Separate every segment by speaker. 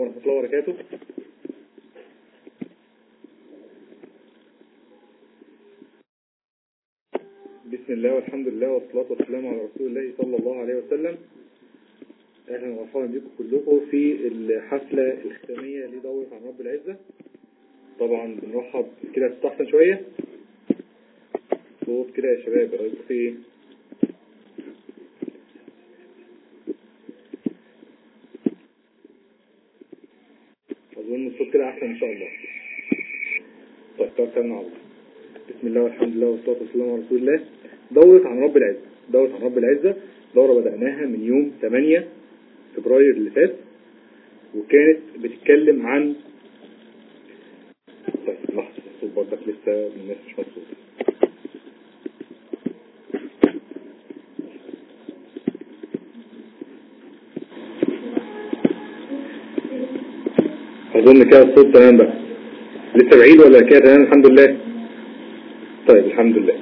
Speaker 1: ورحمة الله وبركاته. بسم الله والحمد لله والصلاة والسلام على رسول الله صلى الله عليه وسلم. أهلا ومرحبا بكم كلكم في الحفلة الختامية لدورة عن رب العزة. طبعا بنرحب كده تستحسن شوية. صوت كده يا شباب رأيكم في الصوت كده أحسن إن شاء الله. طيب توكلنا على الله بسم الله والحمد لله والصلاة والسلام على رسول الله. دورة عن رب العزة. دورة عن رب العزة. دورة بدأناها من يوم 8 فبراير اللي فات وكانت بتتكلم عن طيب لحظة الصوت برضك لسه الناس مش مبسوطة أظن كده الصوت تمام بقى. لسه بعيد ولا كده؟ تمام الحمد لله. طيب الحمد لله.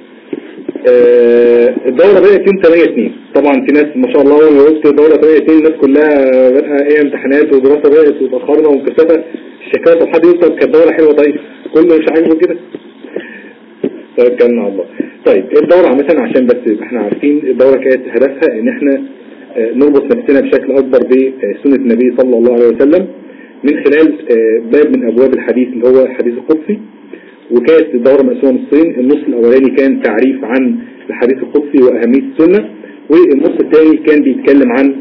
Speaker 1: آه الدورة بدأت يوم 8 2 طبعا في ناس ما شاء الله أول ما قلت الدورة 8 2 الناس كلها بدأها إيه امتحانات ودراسة بدأت وتأخرنا ومكثفة الشكاية طب حد يوصل كانت دورة حلوة. طيب كله مش عاجبه كده. طيب على الله. طيب الدورة عامة؟ عشان بس إحنا عارفين الدورة كانت هدفها إن إحنا آه نربط نفسنا بشكل أكبر بسنة النبي صلى الله عليه وسلم. من خلال باب من أبواب الحديث اللي هو الحديث القدسي وكانت الدورة مقسومة نصين. النص الأولاني كان تعريف عن الحديث القدسي وأهمية السنة والنص الثاني كان بيتكلم عن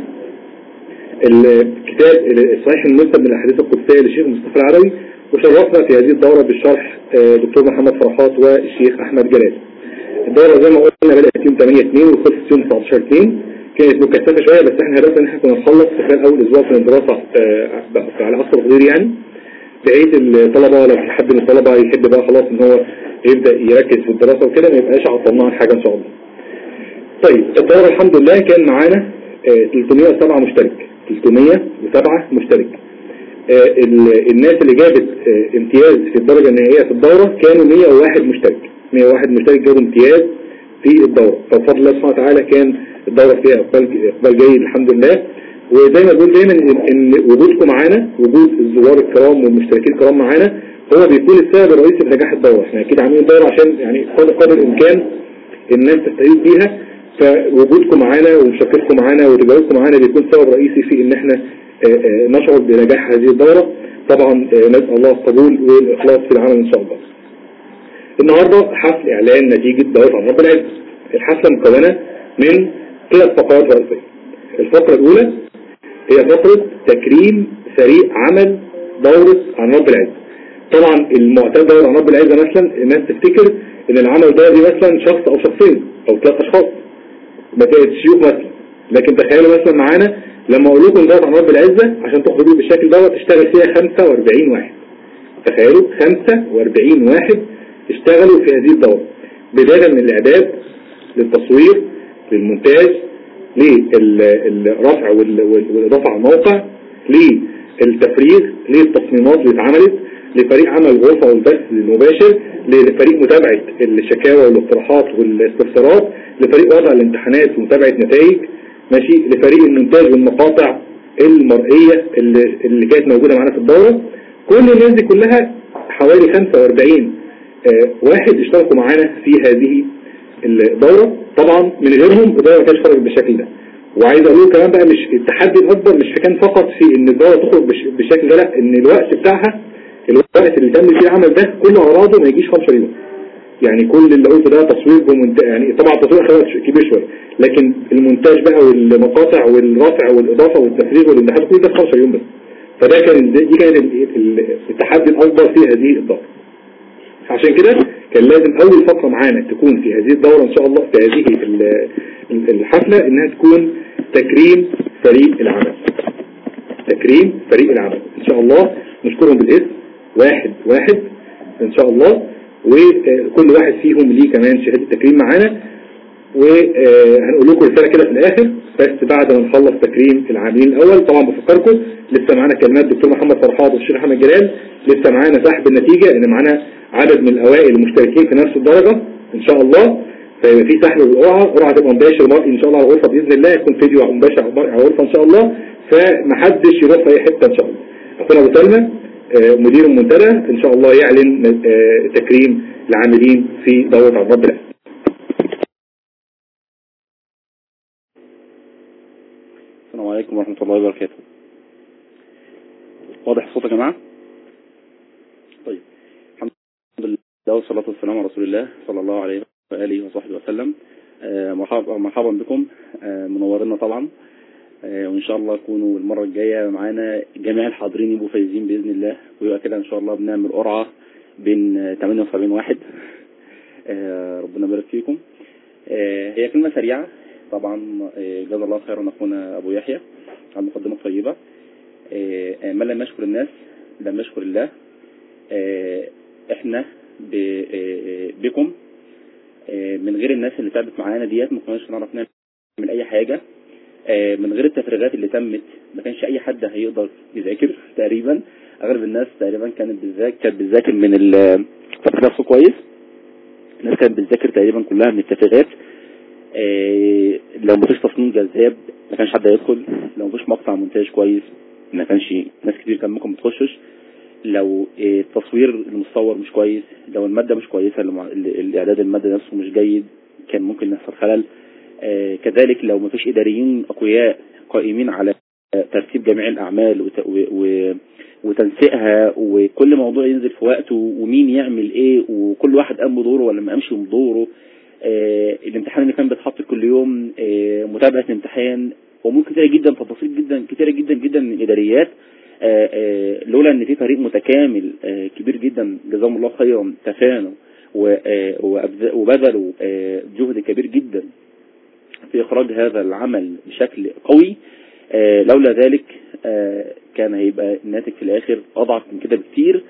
Speaker 1: الكتاب صحيح المسلم من الأحاديث القدسية للشيخ مصطفى العربي وشرفنا في هذه الدورة بالشرح دكتور محمد فرحات والشيخ أحمد جلال. الدورة زي ما قلنا بدأت يوم 8 2 وخلصت يوم 19 2 كانت مكثفة شوية بس إحنا هدفنا إن إحنا كنا نخلص في خلال أول أسبوع من الدراسة آه على أصل تقدير يعني. بحيث الطلبة لو في حد من الطلبة يحب بقى خلاص إن هو يبدأ يركز في الدراسة وكده ما يبقاش عطلنا عن حاجة إن شاء الله. طيب الدورة الحمد لله كان معانا آه 307 مشترك. 307 مشترك. آه الناس اللي جابت امتياز في الدرجة النهائية في الدورة كانوا 101 مشترك. 101 مشترك جابوا امتياز في الدورة. فبفضل الله سبحانه وتعالى كان الدورة فيها إقبال, إقبال جيد الحمد لله. وزي ما بقول دايما إن وجودكم معانا وجود الزوار الكرام والمشتركين الكرام معانا هو بيكون السبب الرئيسي في نجاح الدورة إحنا أكيد عاملين الدورة عشان يعني قدر الإمكان الناس تستفيد بيها. فوجودكم معانا ومشاركتكم معانا وتجاوبكم معانا بيكون سبب رئيسي في إن إحنا نشعر بنجاح هذه الدورة طبعا نسأل الله القبول والإخلاص في العمل إن شاء الله. النهاردة حفل إعلان نتيجة دورة عن رب العز الحفلة مكونة من ثلاث فقرات رئيسية الفقرة الأولى هي فقرة تكريم فريق عمل دورة عن رب العز طبعا المعتاد دورة عن رب العز مثلا الناس تفتكر إن العمل ده دي مثلا شخص أو شخصين أو ثلاث أشخاص. مسائل شيوخ مثلا. لكن تخيلوا مثلا معانا لما أقول لكم دورة عن رب العزة عشان تخرجوا بالشكل دوت تشتغل فيها 45 واحد. تخيلوا 45 واحد اشتغلوا في هذه الدورة. بداية من الإعداد للتصوير للمونتاج للرفع والإضافة على الموقع للتفريغ للتصميمات اللي اتعملت لفريق عمل الغرفة والبث المباشر لفريق متابعة الشكاوى والاقتراحات والاستفسارات لفريق وضع الامتحانات ومتابعة نتائج ماشي؟ لفريق المونتاج والمقاطع المرئية اللي, كانت موجودة معانا في الدورة. كل الناس دي كلها حوالي 45 واحد اشتركوا معانا في هذه الدورة. طبعا من غيرهم الدورة ما كانش خرجت بالشكل ده. وعايز أقول كمان بقى مش التحدي الأكبر مش كان فقط في إن الدورة تخرج بالشكل ده لا إن الوقت بتاعها الوقت اللي تم فيه العمل ده كله بعضه ما يجيش 15 يوم يعني كل اللي قلته ده تصوير. يعني طبعا التصوير خلاص كبير شوية. لكن المونتاج بقى والمقاطع والرفع والإضافة والتفريغ والامتحانات كل ده في 15 يوم بس. فده كان دي كانت التحدي الأكبر في هذه الدورة عشان كده كان لازم أول فقرة معانا تكون في هذه الدورة إن شاء الله في هذه الحفلة إنها تكون تكريم فريق العمل. تكريم فريق العمل. إن شاء الله نشكرهم بالاسم واحد واحد إن شاء الله وكل واحد فيهم ليه كمان شهادة تكريم معانا. وهنقول لكم رسالة كده في الآخر بس بعد ما نخلص تكريم العاملين الأول طبعا بفكركم لسه معانا كلمات دكتور محمد فرحات والشيخ أحمد جلال لسه معانا سحب النتيجة ان معانا عدد من الأوائل المشتركين في نفس الدرجة إن شاء الله. فيبقى في سحب بالقرعة قرعة تبقى مباشر إن شاء الله على الغرفة بإذن الله يكون فيديو مباشر على الغرفة إن شاء الله. فمحدش يروح في أي حتة إن شاء الله. أخونا أبو سلمى مدير المنتدى إن شاء الله يعلن تكريم العاملين في دورة الرب العالمين
Speaker 2: السلام عليكم ورحمة الله وبركاته. واضح الصوت يا جماعة؟ طيب. الحمد لله والصلاة والسلام على رسول الله صلى الله عليه وآله وصحبه وسلم. آه مرحبا بكم. آه منورنا طبعا. آه وإن شاء الله تكونوا المرة الجاية معانا جميع الحاضرين يبقوا فايزين بإذن الله. ويبقى كده إن شاء الله بنعمل قرعة بين 78 واحد. ربنا يبارك فيكم. هي كلمة سريعة. طبعا جزا الله خيرا أخونا أبو يحيى على المقدمة الطيبة. من لم يشكر الناس لم يشكر الله. إحنا بكم. من غير الناس اللي تعبت معانا ديت ما كناش نعرف نعمل أي حاجة. من غير التفريغات اللي تمت ما كانش أي حد هيقدر يذاكر تقريبا. أغلب الناس تقريبا كانت بتذاكر كانت بتذاكر من نفسه كويس. الناس كانت بتذاكر تقريبا كلها من التفريغات. لو مفيش تصميم جذاب ما كانش حد هيدخل لو مفيش مقطع مونتاج كويس ما كانش ناس كتير كان ممكن ما تخشش لو إيه التصوير المصور مش كويس لو المادة مش كويسة الاعداد المادة نفسه مش جيد كان ممكن يحصل خلل إيه كذلك لو مفيش إداريين أقوياء قائمين على ترتيب جميع. و... وتنسيقها وكل موضوع ينزل في وقته ومين يعمل إيه وكل واحد قام بدوره ولا ما قامش بدوره آه الامتحان اللي كان بيتحط كل يوم آه متابعة الامتحان امور كتيرة جدا تفاصيل جدا كتيرة جدا جدا من الإداريات. آه لولا إن في فريق متكامل كبير جدا جزاهم الله خيرا تفانوا وبذلوا جهد كبير جدا في إخراج هذا العمل بشكل قوي. لولا ذلك كان هيبقى الناتج في الآخر أضعف من كده بكتير.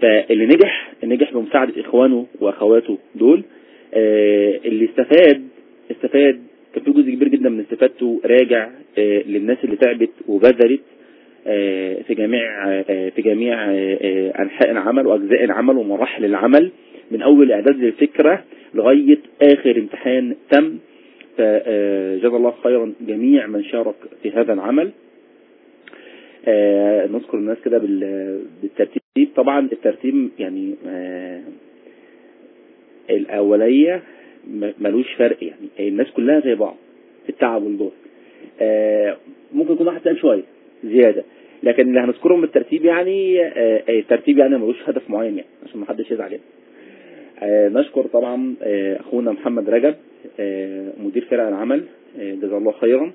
Speaker 2: فاللي نجح نجح بمساعدة إخوانه وأخواته دول. آه اللي استفاد استفاد كان في جزء كبير جدا من استفادته راجع آه للناس اللي تعبت وبذلت آه في جميع في جميع أنحاء العمل وأجزاء العمل ومراحل العمل من أول إعداد للفكرة لغاية آخر امتحان تم. فجزا الله خيرا جميع من شارك في هذا العمل. نذكر الناس كده بالترتيب. طبعا الترتيب يعني الأولية ملوش فرق يعني. الناس كلها زي بعض في التعب والجهد آه ممكن يكون واحد تقل شوية زيادة لكن اللي هنذكرهم بالترتيب يعني آه الترتيب يعني ملوش هدف معين يعني عشان ما حدش يزعل يعني. آه نشكر طبعا آه أخونا محمد رجب آه مدير فرق العمل آه جزاه الله خيرا.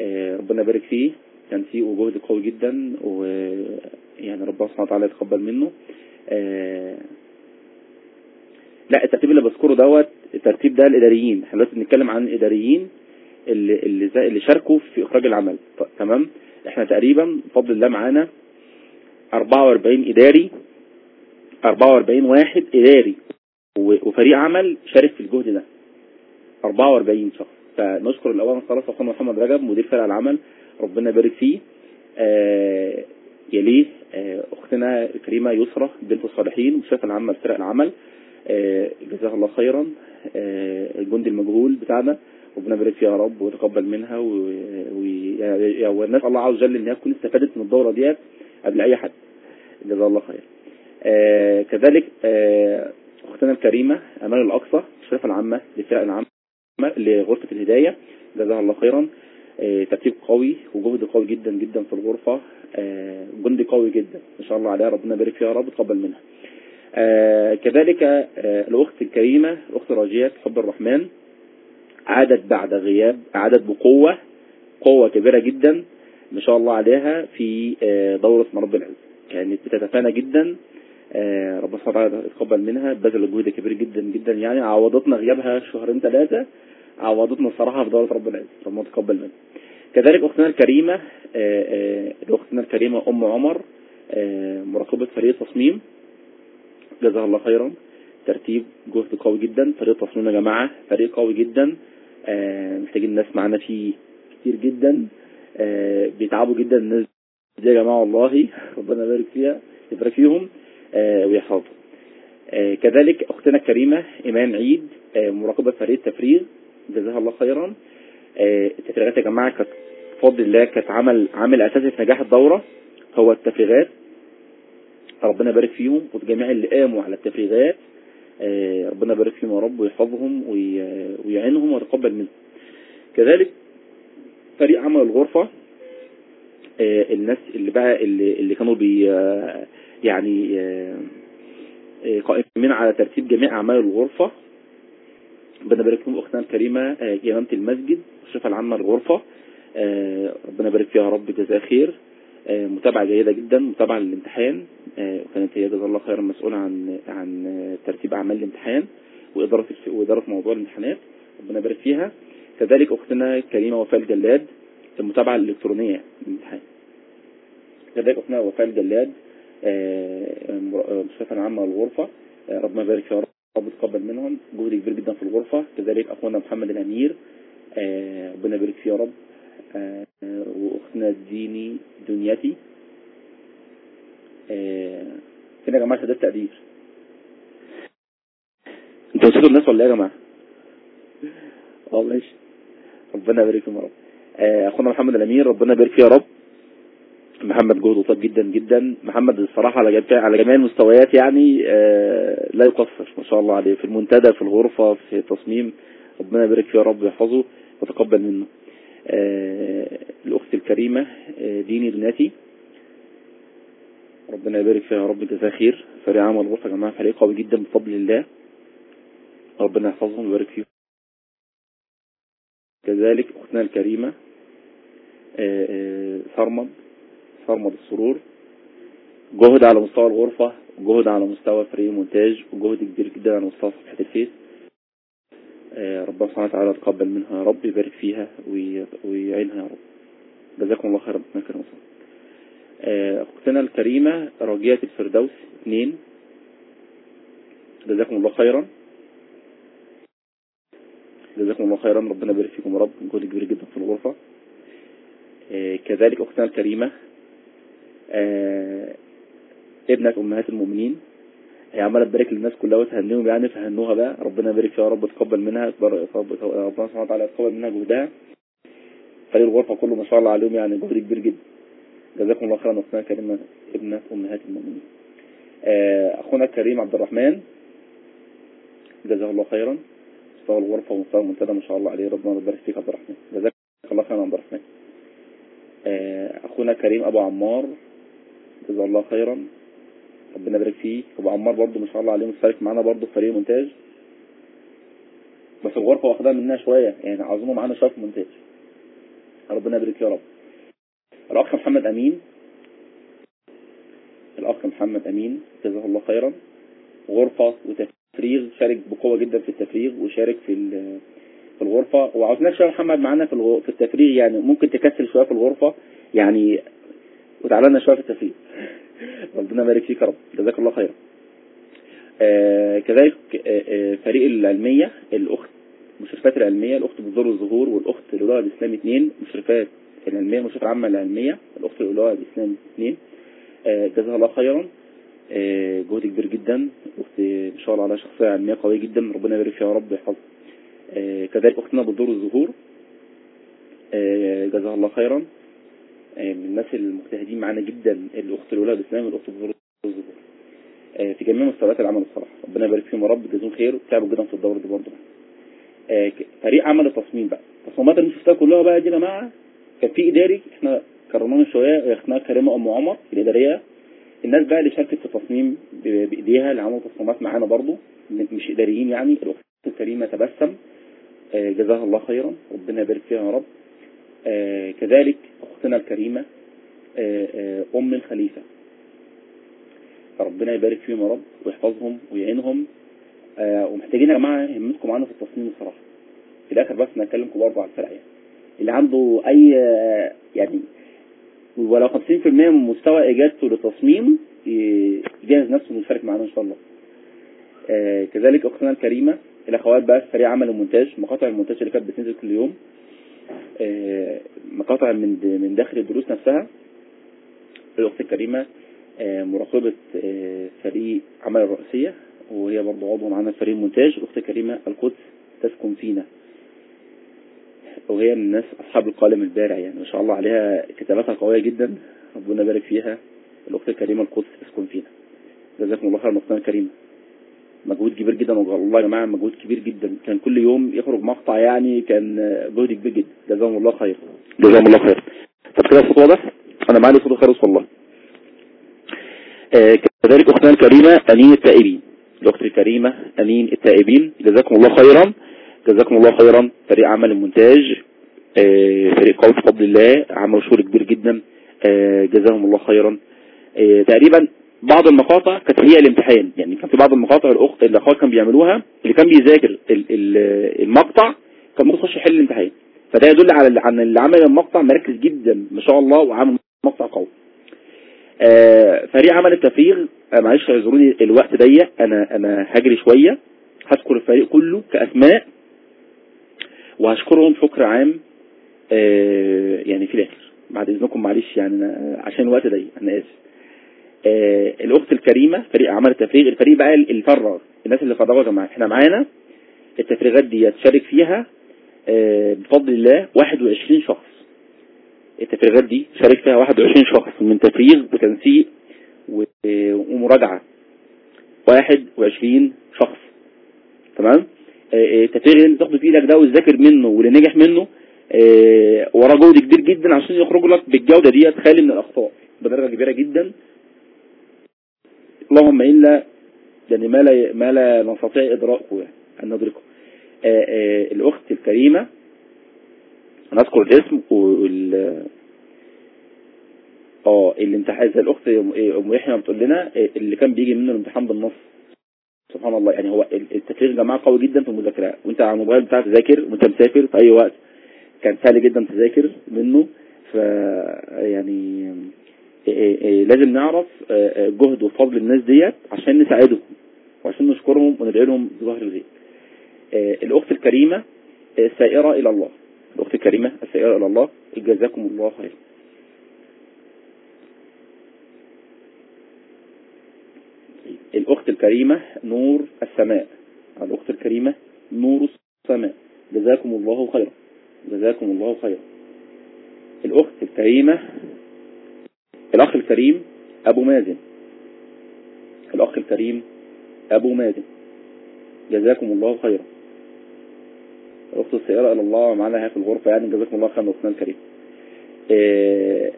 Speaker 2: آه ربنا يبارك فيه. تنسيق وجهد قوي جدا ويعني ربنا سبحانه وتعالى يتقبل منه. آه لا الترتيب اللي بذكره دوت الترتيب ده الإداريين. إحنا دلوقتي بنتكلم عن الإداريين اللي اللي, اللي شاركوا في إخراج العمل. تمام؟ إحنا تقريبا بفضل الله معانا 44 إداري 44 واحد إداري وفريق عمل شارك في الجهد ده. 44 شخص. فنشكر الأول خلاص أخونا محمد رجب مدير فرق العمل. ربنا يبارك فيه. آه يليه آه أختنا الكريمه يسرى بنت الصالحين مشرفه العامه لفرق العمل. جزاها الله خيرا. الجندي المجهول بتاعنا. ربنا يبارك فيها يا رب ويتقبل منها والناس الله عز وجل انها تكون استفادت من الدورة ديت قبل أي حد. جزاها الله خير. آه كذلك آه أختنا الكريمة أمال الأقصى الشرفه العامة لفرق العامة لغرفة الهداية. جزاها الله خيرا. آه ترتيب قوي وجهد قوي جدا جدا في الغرفة. آه جندي قوي جدا. ما شاء الله عليها ربنا يبارك فيها يا رب وتقبل منها. آه كذلك آه الأخت الكريمة الأخت راجية حب الرحمن عادت بعد غياب عادت بقوة قوة كبيرة جدا ما شاء الله عليها في آه دورة مرب العز كانت بتتفانى جدا ربنا سبحانه وتعالى يتقبل منها بذل جهد كبير جدا جدا. يعني عوضتنا غيابها شهرين ثلاثة عوضتنا الصراحة في دورة رب العز ربنا يتقبل منها. كذلك أختنا الكريمة أختنا الكريمة أم عمر مراقبة فريق تصميم. جزاها الله خيرا. ترتيب جهد قوي جدا فريق تصميم يا جماعة فريق قوي جدا. آه محتاجين ناس معانا فيه كتير جدا. آه بيتعبوا جدا الناس دي يا جماعة والله. ربنا يبارك فيها يبارك فيهم. آه ويحفظهم كذلك أختنا الكريمة ايمان عيد مراقبة فريق تفريغ. جزاها الله خيرا. التفريغات يا جماعة كانت بفضل الله كانت عمل عامل أساسي في نجاح الدورة. هو التفريغات. ربنا يبارك فيهم وجميع اللي قاموا على التفريغات. آه، ربنا يبارك فيهم يا رب ويحفظهم وي- ويعينهم ويتقبل منهم. كذلك فريق عمل الغرفة آه، الناس اللي بقى اللي, اللي كانوا بي يعني آه، قائمين على ترتيب جميع أعمال الغرفة. ربنا يبارك فيهم أختنا الكريمة إمامة المسجد الشفة العامة للغرفة آه، ربنا يبارك فيها يا رب جزاها خير. متابعة جيدة جدا متابعة للامتحان. آه، وكانت هي جزاها الله خيرا مسؤولة عن عن آه، ترتيب أعمال الامتحان وإدارة وإدارة موضوع الامتحانات. ربنا يبارك فيها. كذلك أختنا كريمة وفاء الجلاد المتابعة الإلكترونية للامتحان. كذلك أختنا وفاء الجلاد آه، آه، مشرفة العامة للغرفة آه، ربنا يبارك فيها رب تقبل منهم. جهد كبير جدا في الغرفة. كذلك أخونا محمد الأمير آه، ربنا يبارك فيه يا رب. آه، وأختنا ديني دنيتي. آه، فين يا جماعة شهادات تقدير. أنتوا نسيتوا الناس ولا إيه يا جماعة؟ آه ماشي. ربنا يبارك فيهم يا رب. آه، أخونا محمد الامير ربنا يبارك فيه يا رب. محمد جهده طيب جدا جدا. محمد الصراحة على على جميع المستويات يعني آه، لا يقصر ما شاء الله عليه. في المنتدى في الغرفة في التصميم ربنا يبارك فيه يا رب ويحفظه وتقبل منه. آه، الأخت الكريمة آه، ديني دنيتي. ربنا يبارك فيها يا رب جزاها خير. فريق عمل الغرفة يا جماعة فريق قوي جدا بفضل الله. ربنا يحفظهم ويبارك فيهم. كذلك أختنا الكريمة آه، آه، صرمد صرمد السرور. جهد على مستوى الغرفة وجهد على مستوى فريق المونتاج وجهد كبير جدا على مستوى صفحة الفيس. آه، ربنا سبحانه وتعالى يتقبل منها. رب يبارك فيها وي- ويعينها يا رب. جزاكم الله خير ربنا يكرمكم آه، أختنا الكريمة راجية الفردوس. اثنين جزاكم الله خيرا. جزاكم الله خيرا. ربنا يبارك فيكم يا رب. جهد كبير جدا في الغرفة. آه، كذلك أختنا الكريمة آه، ابنة أمهات المؤمنين. هي عمالة تبارك للناس كلها وتهنيهم يعني فهنوها بقى. ربنا يبارك فيها يا رب تقبل منها ربنا سبحانه وتعالى يتقبل منها جهدها فريق الغرفة كله ما شاء الله عليهم يعني جهد كبير جدا. جزاكم الله خيرا أختنا كريمة ابنة أمهات المؤمنين. آه، أخونا الكريم عبد الرحمن. جزاه الله خيرا. مستوى الغرفة ومستوى المنتدى ما شاء الله عليه. ربنا يبارك فيك عبد الرحمن. جزاك الله خيرا عبد الرحمن. آه، أخونا كريم أبو عمار. جزاه الله خيرا. ربنا يبارك فيه أبو عمار برضه ما شاء الله عليه مشترك معانا برضه في فريق مونتاج. بس الغرفة واخدها مننا شوية. يعني عظمه معانا شوية في المونتاج ربنا يبارك يا رب. الأخ محمد أمين. الأخ محمد أمين جزاه الله خيرا. غرفة وتفريغ شارك بقوة جدا في التفريغ وشارك في في الغرفة. وعاوزناك شوية محمد معانا في في التفريغ يعني ممكن تكسل شوية في الغرفة. يعني وتعالى لنا شوية في التفريغ. ربنا يبارك فيك يا رب. جزاك الله خيرا. آه كذلك آه آه فريق العلمية الأخت مشرفات العلمية الأخت بذور الظهور والأخت الأولى الإسلام اثنين مشرفات العلمية المشرفة العامة العلمية الأخت الأولى الإسلام اثنين جزاها الله خيرا. جهد كبير جدا أخت إن شاء الله على شخصية علمية قوية جدا. ربنا يبارك فيها يا رب ويحفظها. آه كذلك أختنا بذور الظهور. جزاها الله خيرا. من الناس المجتهدين معانا جدا الأخت الاولى الاسلام والأخت بذور الظهور آه، في جميع مستويات العمل الصراحة. ربنا يبارك فيهم يا رب جزاهم خير وتعبوا جدا في الدوره دي برضه. آه، فريق عمل التصميم بقى. التصميمات اللي شفتها كلها بقى دي يا جماعة كان في إداري إحنا كرمناه من شوية اختنا كريمة أم عمر الإدارية. الناس بقى اللي شاركت في التصميم بإيديها اللي عملوا تصميمات معانا برضه. مش إداريين يعني الأخت الكريمة تبسم. آه، جزاها الله خيرا. ربنا يبارك فيها يا رب. آه، كذلك أختنا الكريمة آه، آه، أم الخليفة. فربنا يبارك فيهم يا رب ويحفظهم ويعينهم. آه، ومحتاجين يا جماعة همتكم معانا في التصميم الصراحة. في الآخر بس أنا هكلمكم برضه على الفرق يعني. اللي عنده آه، يعني ولو 50% من مستوى اجازته للتصميم يجهز نفسه انه يشارك معانا إن شاء الله. آه، كذلك أختنا الكريمة الأخوات بقى في فريق عمل المونتاج مقاطع المونتاج اللي كانت بتنزل كل يوم. آه، مقاطع من من داخل الدروس نفسها. الأخت الكريمة آه، مراقبة آه، فريق عمل الرئيسية وهي برضه عضو معانا في فريق المونتاج الأخت الكريمة القدس تسكن فينا. وهي من الناس أصحاب القلم البارع يعني ما شاء الله عليها كتاباتها قوية جدا. ربنا يبارك فيها. الأخت الكريمة القدس اسكن فينا. جزاكم الله خيرا أختنا الكريمة. مجهود كبير جدا والله يا جماعة مجهود كبير جدا. كان كل يوم يخرج مقطع يعني كان جهد كبير جدا. جزاهم الله خير. جزاهم الله خير. طب كده الصوت واضح أنا معايا صوت خالص والله آه كذلك أختنا الكريمة امين التائبين. الاخت الكريمه امين التائبين. جزاكم الله خيرا. جزاكم الله خيرا. فريق عمل المونتاج آه فريق قوة فضل الله. عملوا شغل كبير جدا. آه جزاهم الله خيرا. آه تقريبا بعض المقاطع كانت هي الامتحان. يعني كان في بعض المقاطع الأخت اللي اخوات كان بيعملوها اللي كان بيذاكر المقطع كان ممكن يخش يحل الامتحان. فده يدل على عن اللي عمل المقطع مركز جدا ما شاء الله وعامل مقطع قوي. آه فريق عمل التفريغ آه معلش اعذروني الوقت ضيق أنا أنا هجري شوية. هذكر الفريق كله كأسماء وهشكرهم شكر عام آه يعني في الآخر. بعد إذنكم معلش يعني عشان الوقت ضيق أنا آسف. الأخت الكريمة فريق عمل التفريغ الفريق بقى اللي فرغ الناس اللي فرغوا جماعة. إحنا معانا التفريغات دي تشارك فيها آه بفضل الله 21 شخص. التفريغات دي شارك فيها 21 شخص من تفريغ وتنسيق ومراجعة. 21 شخص. تمام؟ التفريغ اللي انت تاخده في إيدك ده وتذاكر منه واللي نجح منه وراه جهد كبير جدا عشان يخرج لك بالجودة دي خالي من الأخطاء. بدرجة كبيرة جدا. اللهم إلا يعني ما لا ما لا نستطيع إدراكه يعني أن ندركه. الأخت الكريمة نذكر الاسم وال آه الامتحان زي الأخت ام يحيى بتقول لنا اللي كان بيجي منه الامتحان بالنص. سبحان الله يعني هو التفريغ جماعة قوي جدا في المذاكرة. وأنت على الموبايل بتاعك تذاكر وأنت مسافر في أي وقت كان سهل جدا تذاكر منه. ف يعني لازم نعرف جهد وفضل الناس ديت عشان نساعدهم وعشان نشكرهم وندعي لهم بظهر الغيب. الأخت الكريمة السائرة إلى الله. الأخت الكريمة السائرة إلى الله. جزاكم الله خير الأخت الكريمة نور السماء. الأخت الكريمة نور السماء. جزاكم الله خيرا. جزاكم الله خيرا. الأخت الكريمة الأخ الكريم أبو مازن. الأخ الكريم أبو مازن. جزاكم الله خيرا. الأخت السيارة إلى الله معانا في الغرفة يعني جزاكم الله خيرا أختنا الكريم. إيه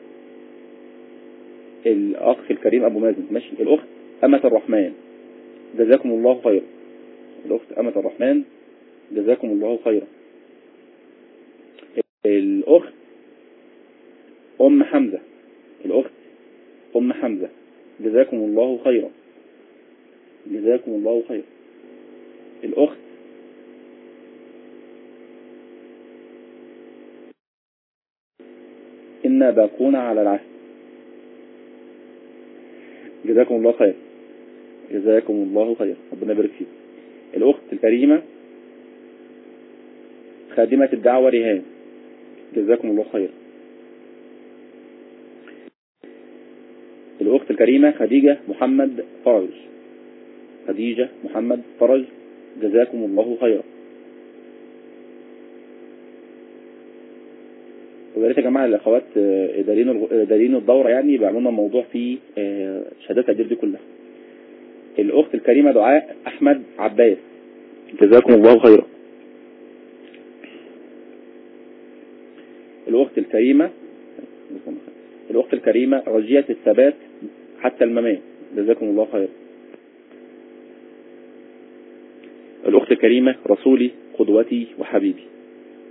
Speaker 2: الأخ الكريم أبو مازن. ماشي. الأخت أمة الرحمن. جزاكم الله خيرا. الأخت أمة الرحمن. جزاكم الله خيرا. الأخت أم حمزة. الأخت ام حمزة. جزاكم الله خيرا. جزاكم الله خيرا. الأخت. إنا باقون على العهد. جزاكم الله خير جزاكم الله خير ربنا يبارك فيكم الأخت الكريمة. خادمة الدعوة رهان جزاكم الله خير الأخت الكريمة خديجة محمد فرج. خديجة محمد فرج. جزاكم الله خيرا. ويا يا جماعة الأخوات اداريين اداريين الدورة يعني بيعملوا لنا موضوع فيه شهادات التقدير دي كلها. الأخت الكريمة دعاء أحمد عباس. جزاكم الله خيرا. الأخت الكريمة الأخت الكريمة رجية الثبات حتى الممات. جزاكم الله خيرا. الأخت الكريمة رسولي قدوتي وحبيبي.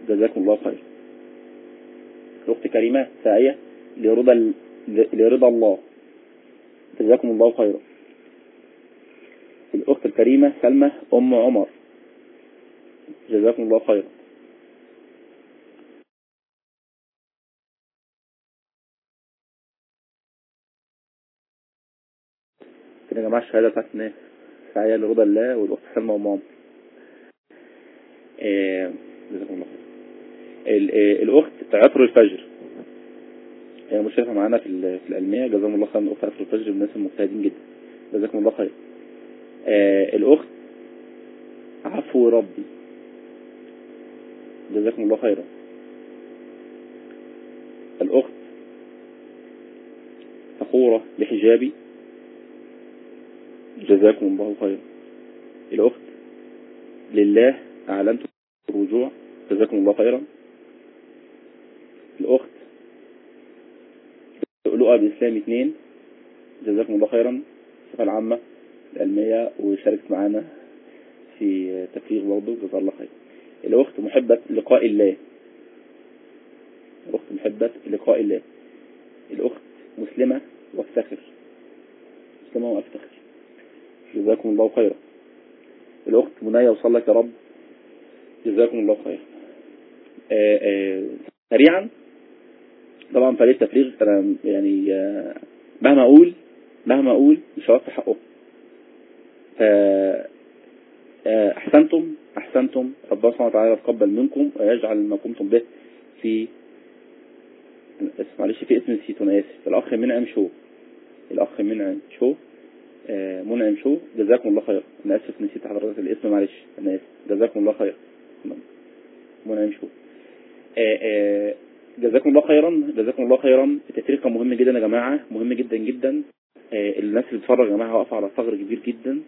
Speaker 2: جزاكم الله خيرا. الأخت كريمة ساعية لرضا لرضا الله. جزاكم الله خيرا. الأخت الكريمة سلمى أم عمر. جزاكم الله خيرا. يا جماعة الشهادة بتاعت الناس ساعية لرضا الله والاخت سلمى ام عمر جزاكم الله خير. الأخت عطر الفجر. هي مشرفة معانا في في الألمية. جزاهم الله خير الأخت عطر الفجر من الناس المجتهدين جدا. جزاكم الله خير. آه الأخت عفو ربي. جزاكم الله خيرا. الأخت فخورة بحجابي جزاكم الله خيرا. الأخت لله أعلنت الرجوع جزاكم الله خيرا. الأخت لؤلؤة بإسلام اثنين. جزاكم الله خيرا. الصفة العامة العلمية وشاركت معانا في تفريغ برضه. جزا الله خير. الأخت محبة لقاء الله. الأخت محبة لقاء الله. الأخت مسلمة وأفتخر. مسلمة وأفتخر. جزاكم الله خيرا. الأخت منايا وصل لك يا رب. جزاكم الله خيرا. آآ آآ سريعا. طبعا فريق التفريغ أنا يعني مهما أقول مهما أقول مش هوفي حقه. أحسنتم أحسنتم. ربنا سبحانه وتعالى يتقبل منكم ويجعل ما قمتم به في معلش في اسم نسيته أنا آسف. الأخ منعم شو؟ الأخ منعم شو؟ منعم شو؟ جزاكم الله خير. أنا آسف نسيت حضرتك الاسم معلش. أنا آسف. جزاكم الله خير. منعم شو؟ جزاكم الله خيرا. جزاكم الله خيرا. التفريق كان مهم جدا يا جماعة. مهم جدا جدا. الناس اللي بتتفرج يا جماعة واقفة على ثغر كبير جدا.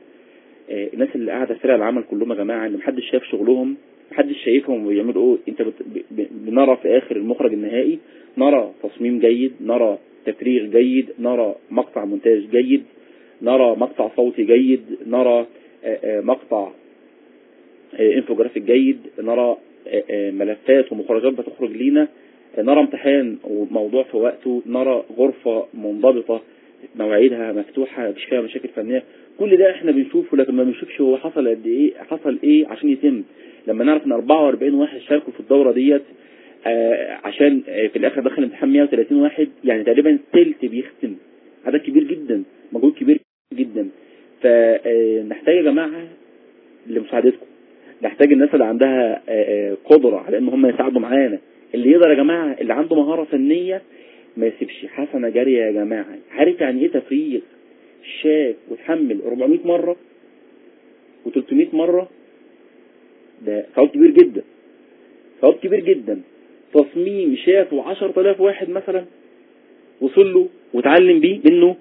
Speaker 2: الناس اللي قاعدة في العمل كلهم يا جماعة اللي محدش شايف شغلهم محدش شايفهم ويعملوا إيه. أنت. بنرى في آخر المخرج النهائي نرى تصميم جيد نرى تفريغ جيد نرى مقطع مونتاج جيد. نرى مقطع صوتي جيد نرى مقطع انفوجرافيك جيد نرى ملفات ومخرجات بتخرج لينا نرى امتحان وموضوع في وقته نرى غرفة منضبطة مواعيدها مفتوحة مفيش فيها مشاكل فنية. كل ده إحنا بنشوفه لكن ما بنشوفش هو حصل قد إيه حصل إيه عشان يتم. لما نعرف إن 44 واحد شاركوا في الدورة ديت آه عشان آه في الآخر دخل امتحان 130 واحد يعني تقريبا تلت بيختم. عدد كبير جدا مجهود كبير جدا. فنحتاج يا جماعة لمساعدتكم. نحتاج الناس اللي عندها آه قدرة على إن هم يساعدوا معانا. اللي يقدر يا جماعة اللي عنده مهارة فنية ما يسيبش. حسنة جارية يا جماعة. عارف يعني إيه تفريغ؟ شاف وتحمل 400 مرة و300 مرة؟ ده ثواب كبير جدا. ثواب كبير جدا. تصميم شافه 10000 واحد مثلا وصل له وتعلم بيه منه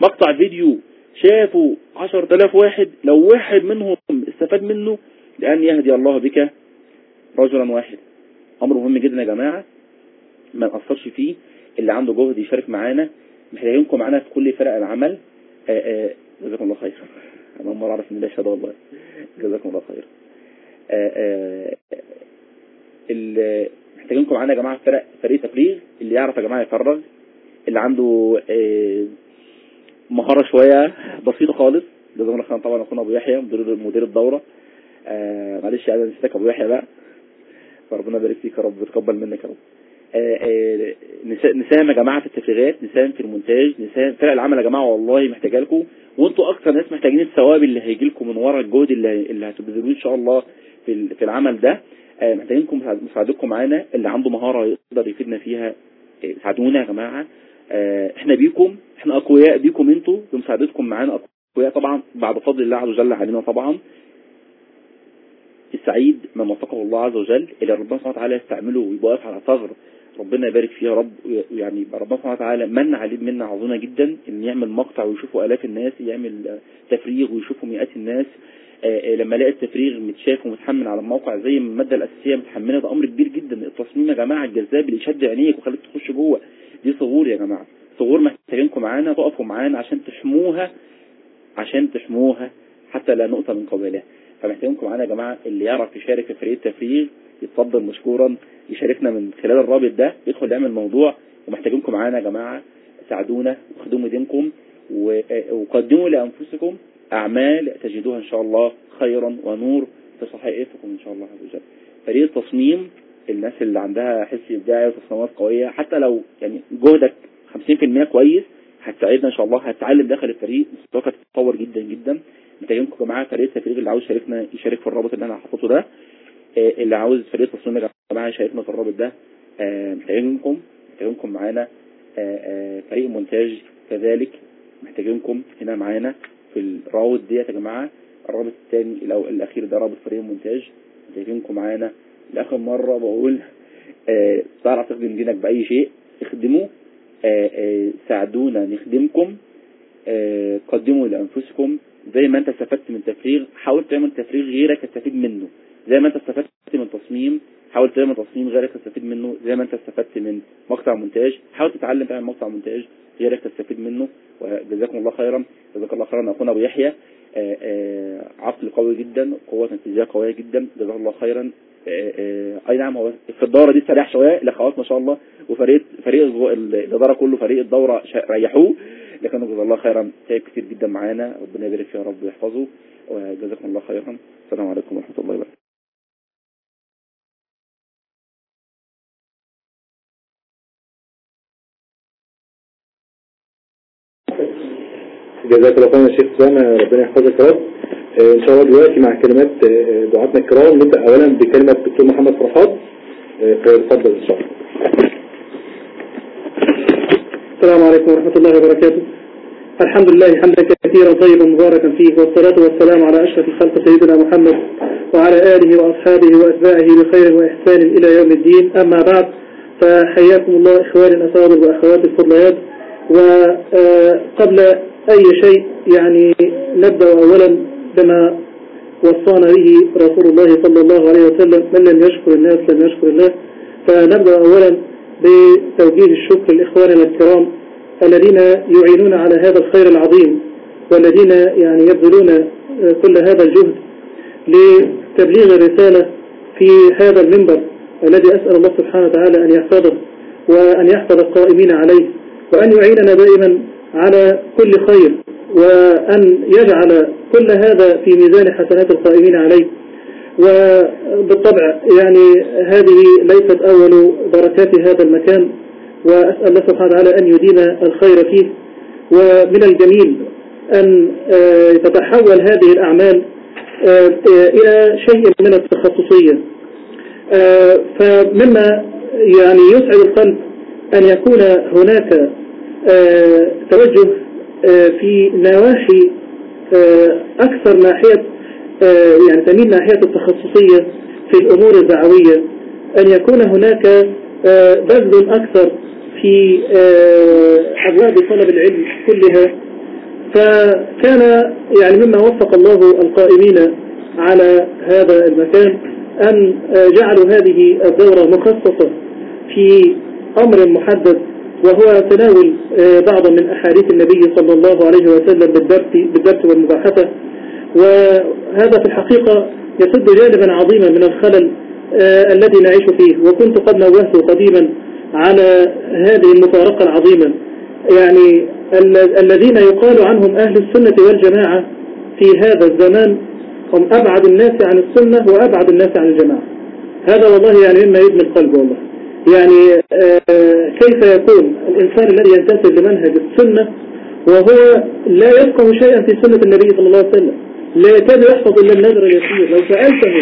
Speaker 2: مقطع فيديو شافه 10000 واحد لو واحد منهم استفاد منه لأن يهدي الله بك رجلا واحد. أمر مهم جدا يا جماعة ما نقصرش فيه اللي عنده جهد يشارك معانا. محتاجينكم معانا في كل فرق العمل. جزاكم الله خير. مرة أعرف إن الله شهادة والله. جزاكم الله خير. محتاجينكم معانا يا جماعة فرق فريق تفريغ اللي يعرف يا جماعة يفرغ اللي عنده مهارة شوية بسيطة خالص. الله خير طبعا أخونا أبو يحيى مدير مدير الدورة. معلش أنا نسيتك أبو يحيى بقى. فربنا يبارك فيك يا رب ويتقبل منك يا رب. نساهم يا جماعة في التفريغات نساهم في المونتاج نساهم فرق العمل يا جماعة. والله محتاجة لكم. وأنتوا أكتر ناس محتاجين الثواب اللي هيجي لكم من ورا الجهد اللي اللي هتبذلوه إن شاء الله في في العمل ده. محتاجينكم مساعدتكم معانا. اللي عنده مهارة يقدر يفيدنا فيها ساعدونا يا جماعة. إحنا بيكم إحنا أقوياء بيكم أنتوا بمساعدتكم معانا أقوياء طبعا بعد فضل الله عز وجل علينا طبعا. السعيد من وفقه الله عز وجل اللي ربنا سبحانه وتعالى يستعمله ويبقى واقف على ثغر ربنا يبارك فيه يا رب. يعني ربنا سبحانه وتعالى من عليه منا عظيمة جدا إن يعمل مقطع ويشوفوا آلاف الناس يعمل تفريغ ويشوفوا مئات الناس. آآ لما الاقي التفريغ متشاف ومتحمل على الموقع زي ما المادة الأساسية متحملة ده أمر كبير جدا. التصميم يا جماعة الجذاب اللي يشد عينيك وخليك تخش جوه. دي ثغور يا جماعة. ثغور محتاجينكم معانا تقفوا معانا عشان تحموها عشان تحموها حتى لا نقطة من قبلها. فمحتاجينكم معانا يا جماعة اللي يعرف يشارك في فريق التفريغ يتفضل مشكورا يشاركنا من خلال الرابط ده يدخل يعمل موضوع ومحتاجينكم معانا يا جماعة ساعدونا وخدموا دينكم وقدموا لأنفسكم أعمال تجدوها إن شاء الله خيرا ونور في صحائفكم إن شاء الله عز وجل. فريق التصميم الناس اللي عندها حس إبداعي وتصميمات قوية حتى لو يعني جهدك 50% كويس هتساعدنا إن شاء الله هتتعلم داخل الفريق. مستواك هتتطور جدا جدا. محتاجينكم يا جماعة فريق التفريغ اللي عاوز يشاركنا يشارك في الرابط اللي أنا حاطه ده. اللي عاوز فريق تصميم يا جماعة يشاركنا في الرابط ده. محتاجينكم محتاجينكم معانا. فريق المونتاج كذلك محتاجينكم هنا معانا في الرابط ديت يا جماعة. الرابط الثاني الأخير ده رابط فريق المونتاج محتاجينكم معانا. لاخر مرة بقول تعرف تخدم دينك بأي شيء اخدموه آه، آه، ساعدونا نخدمكم آه، قدموا لأنفسكم. زي ما انت استفدت من تفريغ حاول تعمل تفريغ غيرك يستفيد منه. زي ما انت استفدت من تصميم حاول تعمل تصميم غيرك يستفيد منه. زي ما انت استفدت من مقطع مونتاج حاول تتعلم تعمل مقطع مونتاج غيرك تستفيد منه. وجزاكم الله خيرا. جزاك الله خيرا. أخونا أبو يحيى آه، آه، عقل قوي جدا قوة تنفيذية قوية جدا. جزاك الله خيرا. آه، آه، اي نعم هو في الدورة دي سريع شوية الاخوات ما شاء الله وفريق فريق الادارة كله فريق الدورة شا- ريحوه. لكن جزا الله خيرا تعب كتير جدا معانا ربنا يبارك فيه يا رب ويحفظه وجزاكم الله خيرا. السلام عليكم ورحمة الله وبركاته.
Speaker 1: جزاك الله خيرا يا شيخ اسامه ربنا يحفظك يا رب. إن شاء الله دلوقتي مع كلمات آه، دعاتنا الكرام نبدأ اولا بكلمة الدكتور محمد فرحات آه، فيتفضل ان شاء الله
Speaker 3: السلام عليكم ورحمة الله وبركاته. الحمد لله حمدا كثيرا طيبا مباركا فيه والصلاة والسلام على أشرف الخلق سيدنا محمد وعلى آله وأصحابه وأتباعه بخير وإحسان إلى يوم الدين. أما بعد فحياكم الله إخواني الأفاضل وأخواتي الفضليات. وقبل أي شيء يعني نبدأ أولا بما وصانا به رسول الله صلى الله عليه وسلم من لم يشكر الناس لم يشكر الله. فنبدأ أولا بتوجيه الشكر لإخواننا الكرام الذين يعينون على هذا الخير العظيم والذين يعني يبذلون كل هذا الجهد لتبليغ الرسالة في هذا المنبر الذي أسأل الله سبحانه وتعالى أن يحفظه وأن يحفظ القائمين عليه وأن يعيننا دائما على كل خير وأن يجعل كل هذا في ميزان حسنات القائمين عليه. وبالطبع يعني هذه ليست أول بركات هذا المكان وأسأل الله سبحانه وتعالى أن يديم الخير فيه. ومن الجميل أن آه، تتحول هذه الأعمال آه، إلى شيء من التخصصية. آه، فمما يعني يسعد القلب أن يكون هناك توجه آه، في نواحي آه، أكثر ناحية آه، يعني تميل ناحية التخصصية في الأمور الدعوية أن يكون هناك آه، بذل أكثر في آه، أبواب طلب العلم كلها. فكان يعني مما وفق الله القائمين على هذا المكان أن آه، جعلوا هذه الدورة مخصصة في أمر محدد وهو تناول آه، بعضا من أحاديث النبي صلى الله عليه وسلم بالدرس, بالدرس والمباحثة. وهذا في الحقيقة يسد جانبا عظيما من الخلل آه، الذي نعيش فيه. وكنت قد نوهت قديما على هذه المفارقة العظيمة. يعني ال- الذين يقال عنهم أهل السنة والجماعة في هذا الزمان هم أبعد الناس عن السنة وأبعد الناس عن الجماعة. هذا والله يعني مما يبني القلب والله. يعني آه، كيف يكون الإنسان الذي ينتسب لمنهج السنة وهو لا يفقه شيئا في سنة النبي صلى الله عليه وسلم؟ لا يكاد يحفظ إلا النذر اليسير. لو سألته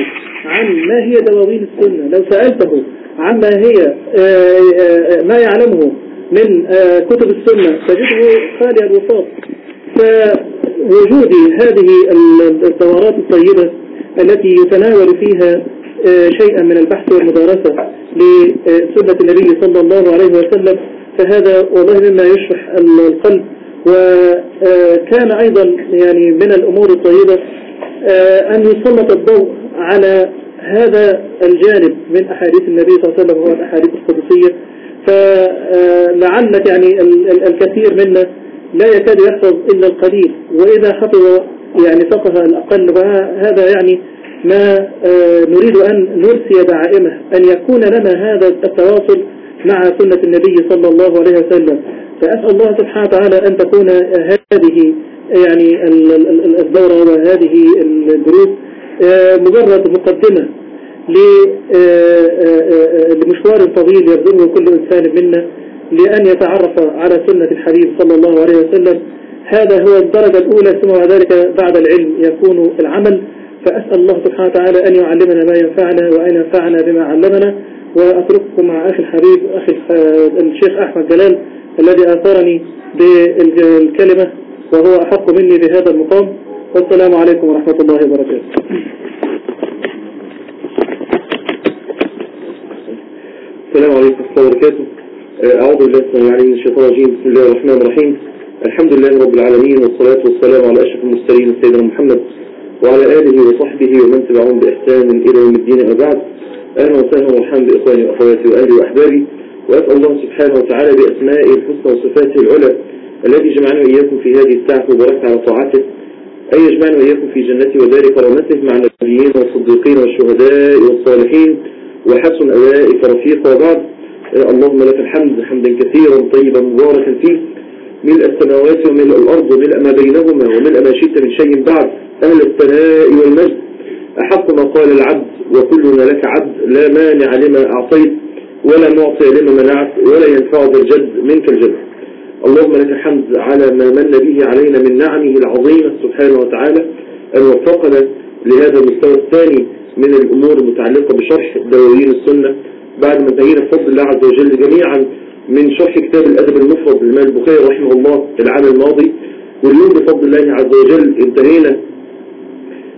Speaker 3: عن ما هي دواوين السنة لو سألته عما هي آه، آه، ما يعلمه من كتب السنة تجده خالي الوساط فوجود هذه الدورات الطيبة التي يتناول فيها شيئا من البحث والمدارسة لسنة النبي صلى الله عليه وسلم فهذا والله مما يشرح القلب. وكان أيضا يعني من الأمور الطيبة آه، أن يسلط الضوء على هذا الجانب من أحاديث النبي صلى الله عليه وسلم وهو الأحاديث القدسية. فلعلك يعني ال- ال- الكثير منا لا يكاد يحفظ إلا القليل وإذا حفظ يعني فقه الأقل وهذا يعني ما آه، نريد أن نرسي دعائمه أن يكون لنا هذا التواصل مع سنة النبي صلى الله عليه وسلم. فأسأل الله سبحانه وتعالى أن تكون هذه يعني ال- ال- ال- الدورة وهذه الدروس آه، مجرد مقدمة آه، لمشوار طويل يبذله كل إنسان منا لأن يتعرف على سنة الحبيب صلى الله عليه وسلم. هذا هو الدرجة الأولى ثم ذلك بعد العلم يكون العمل. فأسأل الله سبحانه وتعالى أن يعلمنا ما ينفعنا وأن ينفعنا بما علمنا. وأترككم مع أخي الحبيب أخي الشيخ أحمد جلال الذي آثرني بالكلمة وهو أحق مني بهذا المقام. والسلام عليكم ورحمة الله وبركاته.
Speaker 1: السلام عليكم ورحمة الله وبركاته.
Speaker 4: أعوذ بالله السلام عليكم من الشيطان الرجيم. بسم الله الرحمن الرحيم. الحمد لله رب العالمين والصلاة والسلام على أشرف المرسلين سيدنا محمد وعلى آله وصحبه ومن تبعهم بإحسان إلى يوم الدين أبعد أهلا وسهلا ومرحبا بإخواني وأخواتي وأهلي وأحبابي. وأسأل الله سبحانه وتعالى بأسمائه الحسنى وصفاته العلى الذي جمعنا وإياكم في هذه الساعة المباركة على طاعته. أن يجمعنا وإياكم في جنته ودار كرامته مع النبيين والصديقين والشهداء والصالحين. وحسن أولئك رفيقا وبعد. اللهم لك الحمد حمدا كثيرا طيبا مباركا فيه. ملء السماوات وملء الأرض وملء ما بينهما وملء ما شئت من شيء بعد. أهل الثناء والمجد. أحق ما قال العبد وكلنا لك عبد. لا مانع لما أعطيت ولا معطي لما منعت ولا ينفع ذا الجد منك الجد. اللهم لك الحمد على ما من به علينا من نعمه العظيمة سبحانه وتعالى. أن وفقنا لهذا المستوى الثاني من الأمور المتعلقة بشرح دواوين السنة. بعد ما انتهينا بفضل الله عز وجل جميعا من شرح كتاب الأدب المفرد للإمام البخاري رحمه الله العام الماضي واليوم بفضل الله عز وجل انتهينا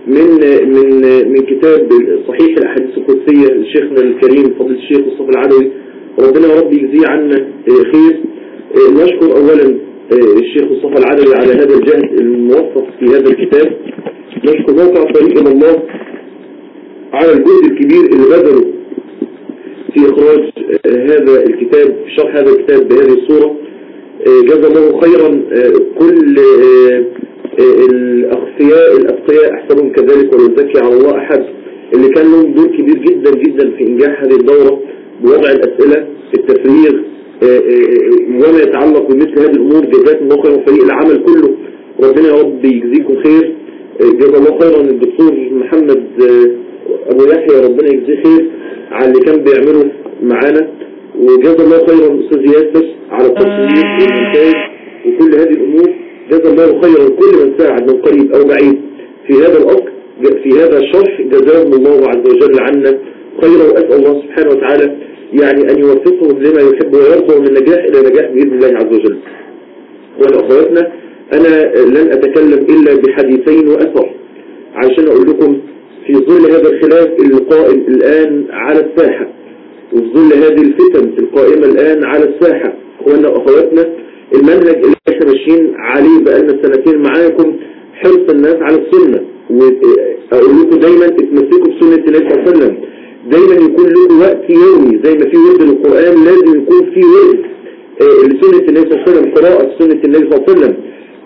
Speaker 4: من من من كتاب صحيح الأحاديث القدسية لشيخنا الكريم فضيلة الشيخ مصطفى العدوي ربنا يا رب يجزيه عنا خير. نشكر أولا الشيخ مصطفى العدوي على هذا الجهد الموفق في هذا الكتاب. نشكر موقع طريق الله على الجهد الكبير اللي بذله في إخراج هذا الكتاب شرح هذا الكتاب بهذه الصورة. جزا الله خيرا. كل الأخفياء الأتقياء أحسنهم كذلك ولا يزكي على الله أحد. اللي كان لهم دور كبير جدا جدا في إنجاح هذه الدورة. بوضع الأسئلة التفريغ وما يتعلق بمثل هذه الأمور. جزاكم الله خيرا. فريق العمل كله. ربنا يا رب يجزيكم خير. جزا الله خيرا الدكتور محمد أبو يحيى ربنا يجزيه خير على اللي كان بيعمله معانا. وجزا الله خيرا الأستاذ ياسر على التصوير والمونتاج وكل هذه الأمور. جزا الله خيرا كل من ساعد من قريب أو بعيد. في هذا الأمر في هذا الشرح جزاهم الله عز وجل عنا خيرا وأسأل الله سبحانه وتعالى يعني أن يوفقهم لما يحب ويرضى من نجاح إلى نجاح بإذن الله عز وجل. والأخواتنا أنا لن أتكلم إلا بحديثين وأثر عشان أقول لكم في ظل هذا الخلاف القائم الآن على الساحة وفي ظل هذه الفتن القائمة الآن على الساحة أخوانا وأخواتنا المنهج اللي إحنا ماشيين عليه بقالنا سنتين معاكم حرص الناس على السنة وأقول لكم دايما اتمسكوا بسنة النبي صلى الله عليه وسلم دايما يكون لكم وقت يومي زي ما في ورد للقرآن لازم يكون في ورد لسنة النبي صلى الله عليه وسلم قراءة سنة النبي صلى الله عليه وسلم.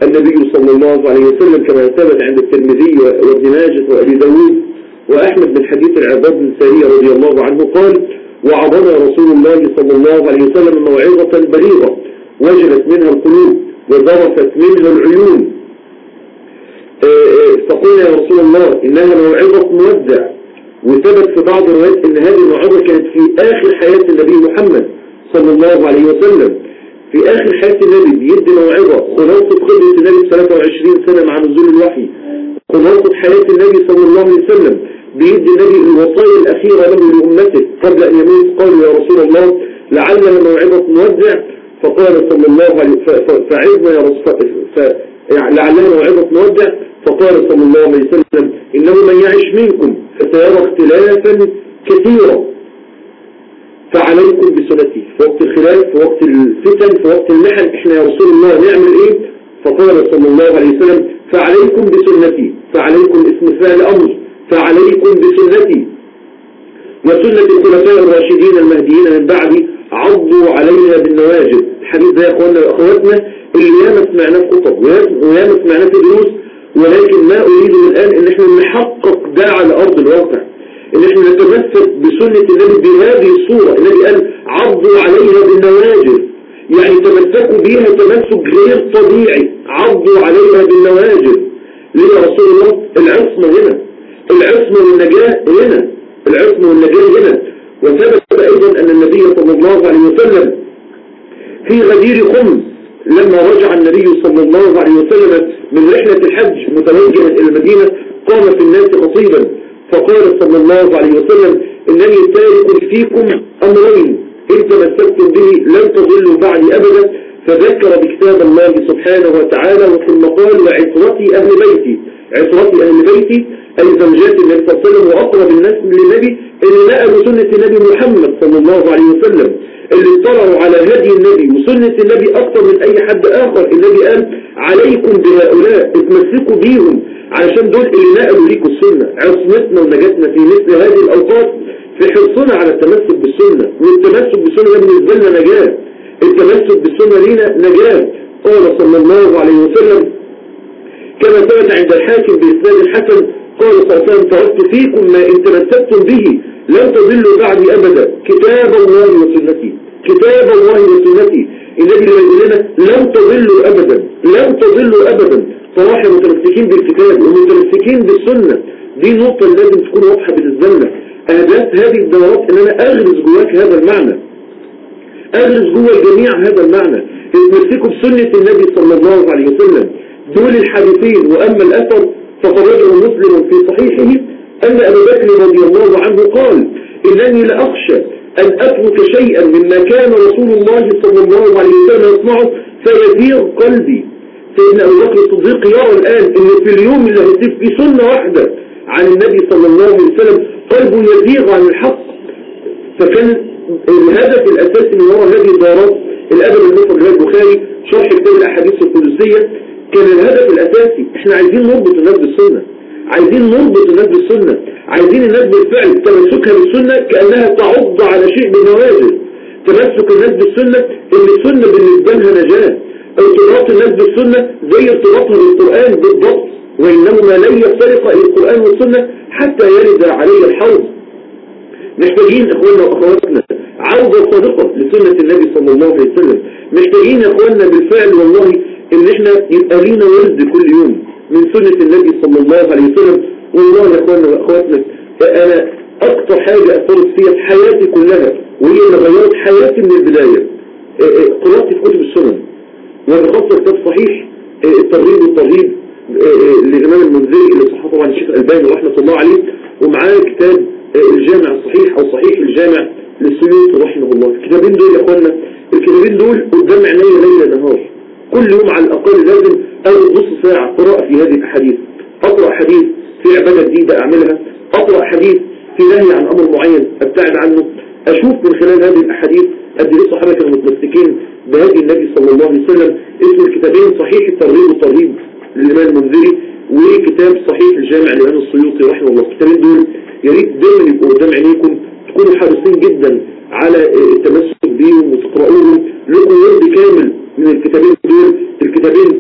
Speaker 4: النبي صلى الله عليه وسلم كما ثبت عند الترمذي وابن ماجه وأبي داود وأحمد بن حديث العباد بن سارية رضي الله عنه قال وعظنا رسول الله صلى الله عليه وسلم موعظة بليغة وجلت منها القلوب وذرفت منها العيون. فقلنا يا رسول الله إنها موعظة مودع. وثبت في بعض الروايات إن هذه الموعظة كانت في آخر حياة النبي محمد صلى الله عليه وسلم. في آخر حياة النبي بيدي موعظة خلاصة خبرة النبي 23 سنة مع نزول الوحي خلاصة حياة النبي صلى الله عليه وسلم بيدي النبي الوصايا الأخيرة له لأمته قبل أن يموت قالوا يا رسول الله لعلها موعظة مودع فقال صلى الله عليه فعظنا يا رسول. يعني لعلها موعظة مودع فقال صلى الله عليه وسلم إنه من يعش منكم فسيرى اختلافا كثيرا فعليكم بسنتي. في وقت الخلاف في وقت الفتن في وقت المحن إحنا يا رسول الله نعمل إيه؟ فقال صلى الله عليه وسلم فعليكم بسنتي. فعليكم اسم فعل أمر. فعليكم بسنتي. وسنة الخلفاء الراشدين المهديين من بعدي عضوا عليها بالنواجذ. الحديث ده يا إخواننا وأخواتنا اللي ياما سمعناه في خطب وياما سمعناه في دروس ولكن ما اريده الآن إن إحنا نحقق ده على ارض الواقع. ان إحنا نتمسك بسنة النبي بهذه الصورة النبي قال عضوا عليها بالنواجذ. يعني تمسكوا بيها تمسك غير طبيعي عضوا عليها بالنواجذ. ليه يا رسول الله؟ العصمة هنا العصمة والنجاة هنا العصمة والنجاة هنا. وثبت أيضا أن النبي صلى الله عليه وسلم في غدير خمس لما رجع النبي صلى الله عليه وسلم من رحلة الحج متوجها إلى المدينة قام في الناس خطيبا فقال صلى الله عليه وسلم إنني تارك فيكم أمرين إن تمسكتم به لن تضلوا بعدي أبدا. فذكر بكتاب الله سبحانه وتعالى ثم قال وعصرتي أهل بيتي. عصرتي أهل بيتي أي زوجات النبي صلى الله عليه وسلم وأقرب الناس للنبي اللي نقلوا سنة النبي محمد صلى الله عليه وسلم اللي اطلعوا على هدي النبي وسنة النبي أكتر من أي حد آخر النبي قال عليكم بهؤلاء اتمسكوا بيهم علشان دول اللي نقلوا ليكم السنة. عصمتنا ونجاتنا في مثل هذه الأوقات في حرصنا على التمسك بالسنة. والتمسك بالسنة ده بالنسبة لنا نجاة. التمسك بالسنة لينا نجاة. قال صلى الله عليه وسلم كما ثبت عند الحاكم بإسناد الحسن قال صلى الله عليه وسلم فيكم ما إن تمسكتم به لن تضلوا بعدي أبدا. كتاب الله وسنتي. كتاب الله وسنتي. الذي يقول لنا لن تضلوا أبدا. لن تضلوا أبدا. صراحة متمسكين بالكتاب ومتمسكين بالسنة. دي نقطة لازم تكون واضحة بالنسبة لنا. أهداف هذه الدورات إن أنا أغرز جواك هذا المعنى. أغرز جوا الجميع هذا المعنى. يتمسكوا بسنة النبي صلى الله عليه وسلم. دول الحديثين وأما الأثر فخرجه مسلم في صحيحه أن أبا بكر رضي الله عنه قال إنني لأخشى أن أترك شيئا مما كان رسول الله صلى الله عليه وسلم يصنعه فيزيغ قلبي. سيدنا أبو بكر الصديق يرى الآن أن في اليوم اللي هيسيب فيه سنة واحدة عن النبي صلى الله عليه وسلم قلبه يزيغ عن الحق. فكان الهدف الأساسي من وراء هذه الدورات الأدب المفرد لها البخاري شرح كتاب الأحاديث القدسية. كان الهدف الأساسي إحنا عايزين نربط الناس بالسنة. عايزين نربط الناس بالسنة. عايزين الناس بالفعل. تمسكها بالسنة كأنها تعض على شيء بالنواجذ تمسك الناس بالسنة إن السنة بالنسبة لها نجاة. ارتباط الناس بالسنة زي ارتباطها بالقرآن بالضبط وإنهما لن يفترق القرآن والسنة حتى يرد علي الحوض. محتاجين إخواننا وأخواتنا عودة صادقة لسنة النبي صلى الله عليه وسلم. محتاجين إخواننا بالفعل والله إن إحنا يبقى لينا ورد كل يوم من سنة النبي صلى الله عليه وسلم. والله يا إخواننا وإخواتنا أنا أكتر حاجة أثرت فيها في حياتي كلها وهي اللي غيرت حياتي من البداية. قرأت في كتب السنن. وبخاصة كتاب صحيح الترغيب والترهيب للإمام المنذري اللي صححه طبعا الشيخ الألباني رحمة الله عليه ومعاه كتاب الجامع الصحيح أو صحيح الجامع للسيوط رحمه الله. الكتابين دول يا أخوانا الكتابين دول قدام عيني ليلة نهار. كل يوم على الأقل لازم أول نص ساعة قراءة في هذه الأحاديث. أقرأ حديث في عبادة جديدة أعملها. أقرأ حديث في نهي عن أمر معين أبتعد عنه. أشوف من خلال هذه الأحاديث قد إيه الصحابة كانوا متمسكين بهدي النبي صلى الله عليه وسلم. اسم الكتابين صحيح الترغيب والترهيب للإمام المنذري وكتاب صحيح الجامع لإمام السيوطي رحمه الله. الكتابين دول يا ريت دايما يبقوا قدام عينيكم تكونوا حريصين جدا على التمسك بيهم وتقرؤوهم لكم ورد كامل من الكتابين دول الكتابين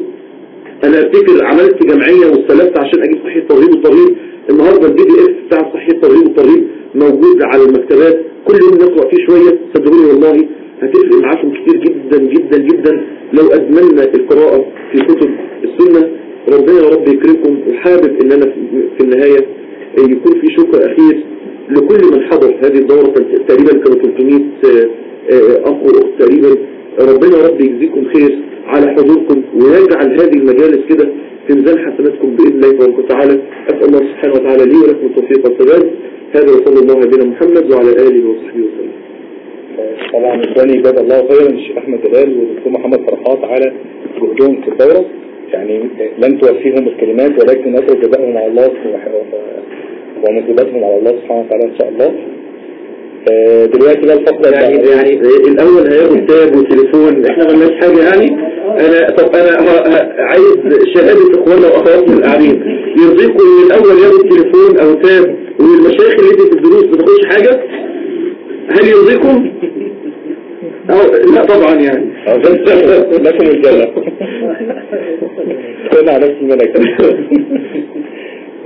Speaker 4: أنا أفتكر عملت جمعية واستلفت عشان أجيب صحيح الترغيب والترهيب النهاردة ال PDF بتاع صحيح الترغيب والترهيب موجود على المكتبات. كل يوم نقرأ فيه شوية. صدقوني والله هتفرق معاكم كتير جدا جدا جدا. لو ادمنا القراءة في كتب السنة ربنا يا رب يكرمكم. وحابب إن أنا في النهاية يكون في شكر أخير لكل من حضر هذه الدورة. تقريبا كانوا 300 أخ وأخت تقريبا. ربنا يا رب يجزيكم خير على حضوركم ويجعل هذه المجالس كده في ميزان حسناتكم بإذن الله تبارك وتعالى. أسأل الله سبحانه وتعالى لي ولكم التوفيق والسداد. هذا وصلى الله على محمد وعلى آله وصحبه وسلم.
Speaker 1: طبعا إخواني جزا الله خيرا الشيخ أحمد جلال والدكتور محمد فرحات على جهدهم في الدورة. يعني لن توفيهم الكلمات ولكن أترك جزاءهم على الله ومثوباتهم على الله سبحانه وتعالى إن شاء الله. دلوقتي بقى الفقرة
Speaker 4: يعني يعني الأول هياخد تاب وتليفون. إحنا ما لناش حاجة يعني. أنا طب أنا عايز شهادة إخواننا وأخواتنا القاعدين. يرضيكم إن الأول ياخد تليفون أو تاب والمشايخ اللي في الدروس ما تاخدش حاجة؟ هل يرضيكم؟ أو لا طبعا يعني.
Speaker 1: لكم الجنة. كنا على نفس الملك.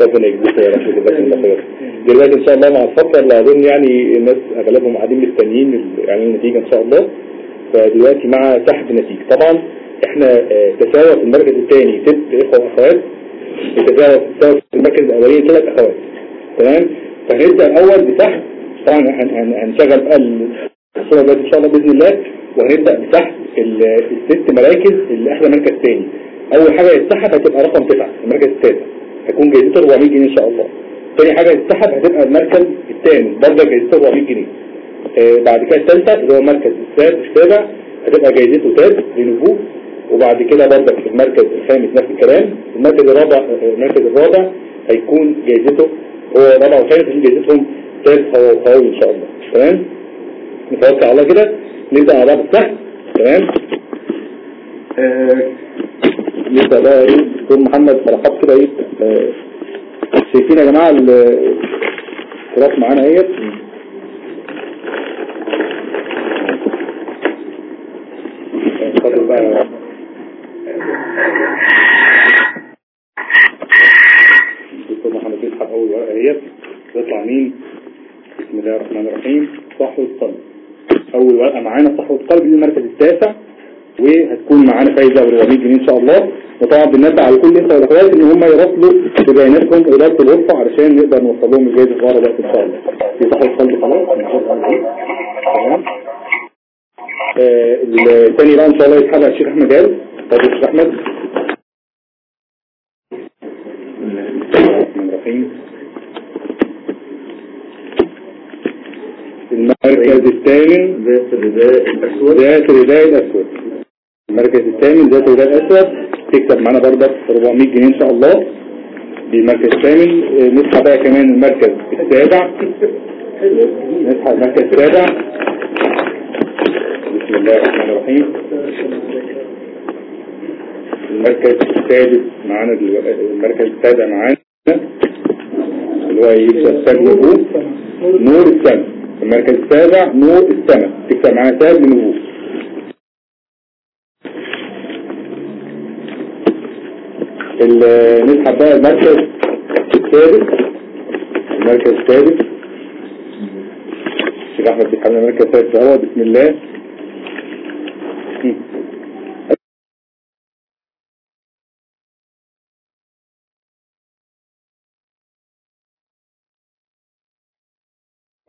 Speaker 1: ربنا يجزيك يا رب جزاك الله خير. دلوقتي إن شاء الله مع الفقره اللي اظن يعني الناس أغلبهم قاعدين مستنيين يعني النتيجة إن شاء الله. فدلوقتي مع سحب النتيجة. طبعا إحنا تساوى في المركز الثاني ست إخوة وأخوات تساوى في المركز الأولاني ثلاث أخوات. تمام؟ فهنبدأ الأول بسحب. طبعا هنشغل بقى الصورة دلوقتي إن شاء الله بإذن الله. وهنبدأ بسحب الست مراكز اللي إحنا مركز ثاني أول حاجة يتسحب هتبقى رقم تسعة المركز الثالث هيكون جايزته 400 جنيه إن شاء الله. تاني حاجة يتسحب هتبقى المركز الثاني برضه جايزته 400 جنيه. آه بعد كده الثالثة اللي هو السادس السابع هتبقى جايزته تاب لنفوذ وبعد كده برضه في المركز الخامس نفس الكلام. المركز الرابع المركز الرابع هيكون جايزته هو رابع وخامس جايزتهم تاب قوي إن شاء الله. تمام؟ نتوكل على الله كده؟ نبدأ مع بعض السحب. تمام؟ آه، نبدأ بقى إيه؟ دكتور محمد فرحات كده إيه؟ آه، شايفين يا جماعة ال- الكرات معانا اهيت. دكتور محمد يسحب أول ورقة اهيت. يطلع مين؟ بسم الله الرحمن الرحيم. صحوة قلب أول ورقة معانا صحوة قلب دي المركز التاسع. وهتكون معانا فايزة ب 400 جنيه إن شاء الله. وطبعا بننبه على كل انت والاخوات إن هم يراسلوا ببياناتهم إدارة الغرفة علشان نقدر نوصل لهم الجائزه الصغيره دلوقتي إن شاء الله. في صحوة قلب خلاص تمام. آه، الثاني بقى إن شاء الله يسحبها الشيخ أحمد قال اتفضل الشيخ أحمد. المركز الثامن
Speaker 4: ذات الرداء الأسود.
Speaker 1: ذات الرداء الأسود. المركز الثامن ذات الرداء الأسود. تكسب معانا برضك 400 جنيه إن شاء الله. دي المركز الثامن. آه، نسحب بقى كمان المركز السابع. نسحب المركز السابع. بسم الله الرحمن الرحيم. المركز السادس معانا دلوقتي المركز السابع معانا. اللي هو يبدأ السابع نور السماء. المركز السابع نور السماء. تكتب معانا ساب لنبوه نسحب بقى المركز السادس المركز السادس الشيخ أحمد بيسحب لنا المركز السادس اهو بسم الله.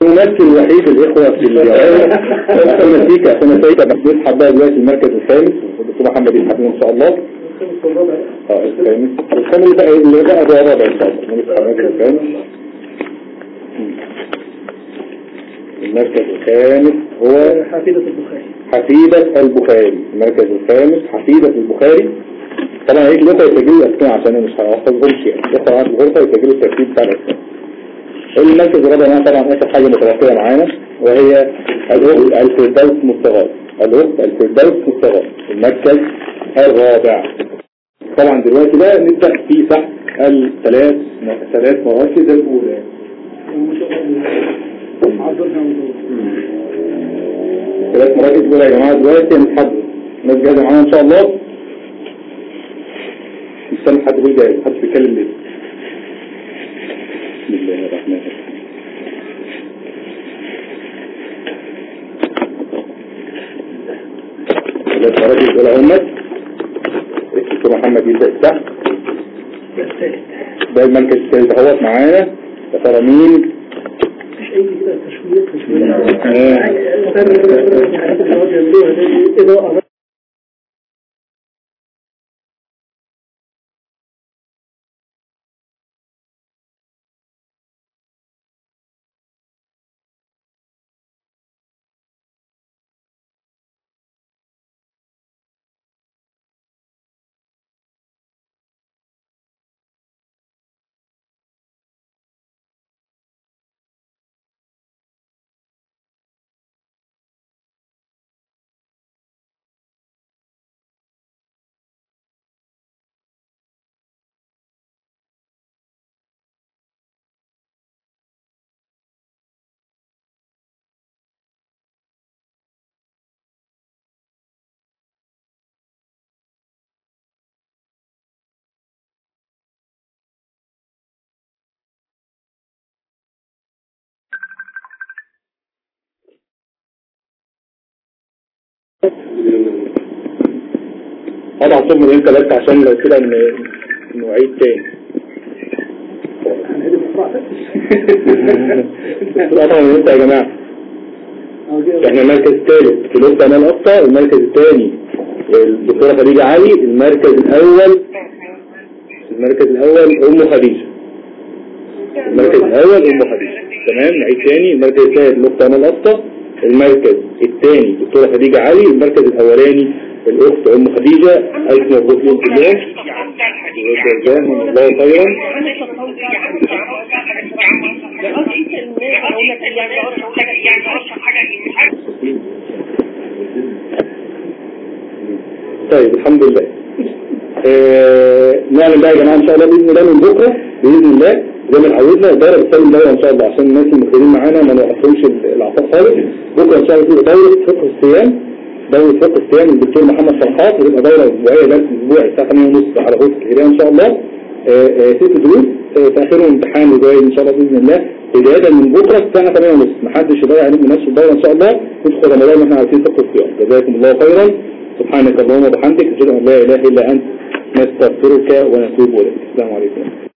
Speaker 1: الممثل الوحيد الإخوة في الجوائز أثناسيكا أثناسيكا بس نسحب بقى دلوقتي المركز الخامس والدكتور محمد يسحب لنا إن شاء الله. آه بقى اللي بقى شاء الله نسحب المركز الخامس هو
Speaker 3: حفيدة البخاري
Speaker 1: حفيدة البخاري المركز الخامس حفيدة البخاري طبعا هيك الأخوة يسجلوا الأسماء عشان مش هحفظهمش يعني معانا في الغرفة يسجلوا الترتيب بتاع الأسماء المركز الرابع معانا طبعا آخر حاجة متوفرة معانا وهي الفردوس مستغاث الأخت الفردوس مستغاث المركز الرابع. طبعا دلوقتي بقى نبدأ في سحب الثلاث ثلاث مراكز الأولى. ثلاث مراكز الأولى يا جماعة دلوقتي هنسحب الناس جاهزة معانا إن شاء الله. سامع حد يقول جاهز محدش بيتكلم ليه؟ بسم الله الرحمن الرحيم. ثلاث مراكز الأولى همت الدكتور محمد يبدأ السحب ده المركز الثالث اهوت معانا يا ترى مين؟
Speaker 3: إضاءة
Speaker 1: طبعا ثم انت بس عشان لو كده نعيد تاني. طبعا انت يا جماعة. إحنا المركز الثالث في لوكا امال اقصى المركز الثاني. الدكتورة خديجة علي المركز الأول المركز الأول أم خديجة. المركز الأول أم خديجة. تمام؟ نعيد تاني. المركز الثالث لوكا امال اقصى المركز الثاني دكتورة خديجة علي المركز الأولاني الأخت أم خديجة ألف مبروك لكم جميعا جزاهم الله خيرا طيب الحمد لله. نعمل بقى يا جماعة إن شاء الله بإذن الله من بكرة بإذن الله زي ما اتعودنا الدوره بتسلم دوره إن شاء الله عشان الناس المخرجين معانا ما نوقفهمش العطاء خالص. بكرة إن شاء الله تبقى دوره فقه الصيام دوره فقه الصيام الدكتور محمد فرحات وتبقى دوره اسبوعيه درس اسبوعي الساعة 8:30 على غرفة الهداية إن شاء الله. آه، آه، ست دروس. آه، تاخيرهم امتحان وجاي إن شاء الله بإذن الله. بداية من بكرة الساعة 8:30 محدش يضيع عليكم نفس الدورة إن شاء الله. ندخل رمضان وإحنا عارفين فقه الصيام جزاكم الله خيرا. سبحانك اللهم وبحمدك. أشهد أن لا إله إلا أنت. نستغفرك ونتوب إليك. السلام عليكم.